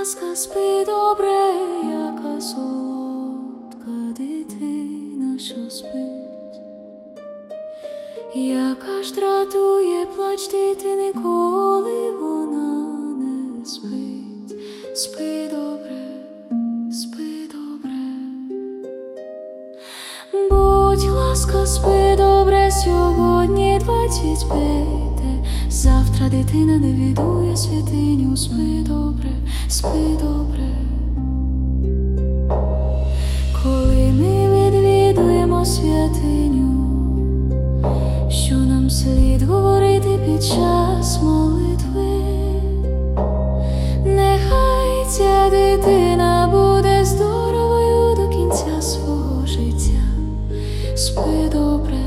ласка, спи добре, яка солодка дитина, що спить, яка ж дратує плач дитини, коли вона не спить, спи добре, спи добре. Будь ласка, спи добре, сьогодні двадцять п'яте. Завтра дитина не відує святиню, спи добре, спи добре. Коли ми відвідуємо святиню, що нам слід говорити під час молитви? Нехай ця дитина буде здоровою до кінця свого життя. Спи добре,